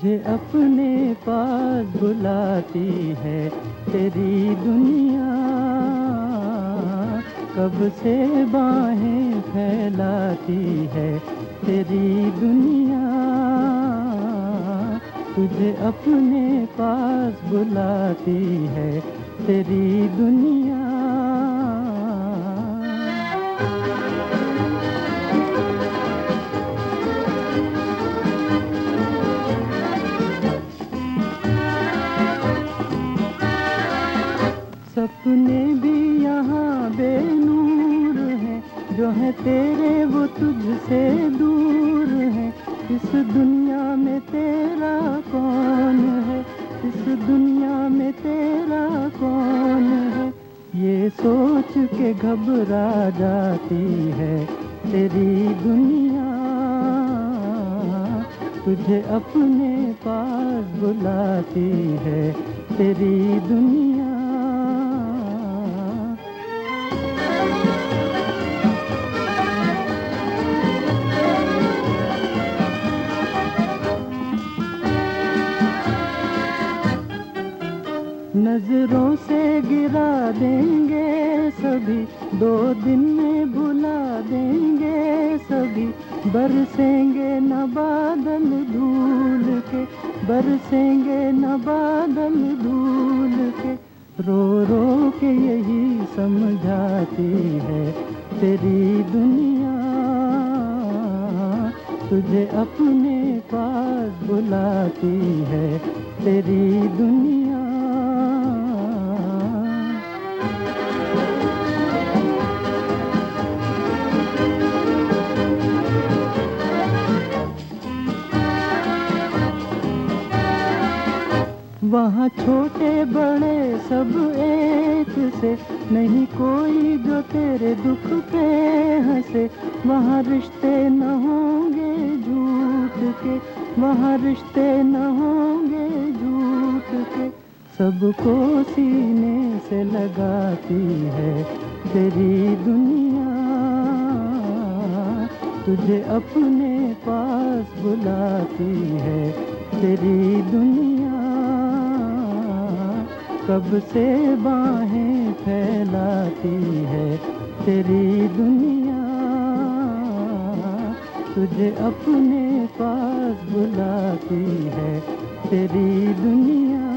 तुझे अपने पास बुलाती है तेरी दुनिया। कब से बाहें फैलाती है तेरी दुनिया। तुझे अपने पास बुलाती है तेरी दुनिया। जो है तेरे, वो तुझसे दूर है। इस दुनिया में तेरा कौन है? इस दुनिया में तेरा कौन है? ये सोच के घबरा जाती है तेरी दुनिया। तुझे अपने पास बुलाती है तेरी दुनिया। नज़रों से गिरा देंगे सभी। दो दिन में भुला देंगे सभी। बरसेंगे न बादल धूल के। बरसेंगे न बादल धूल के। रो रो के यही समझाती है तेरी दुनिया। तुझे अपने पास बुलाती है तेरी दुनिया। वहाँ छोटे बड़े सब एक से, नहीं कोई जो तेरे दुख पे हंसे। वहाँ रिश्ते न होंगे झूठ के, वहाँ रिश्ते न होंगे झूठ के। सबको सीने से लगाती है तेरी दुनिया। तुझे अपने पास बुलाती है तेरी दुनिया। कब से बाहें फैलाती है तेरी दुनिया? तुझे अपने पास बुलाती है तेरी दुनिया।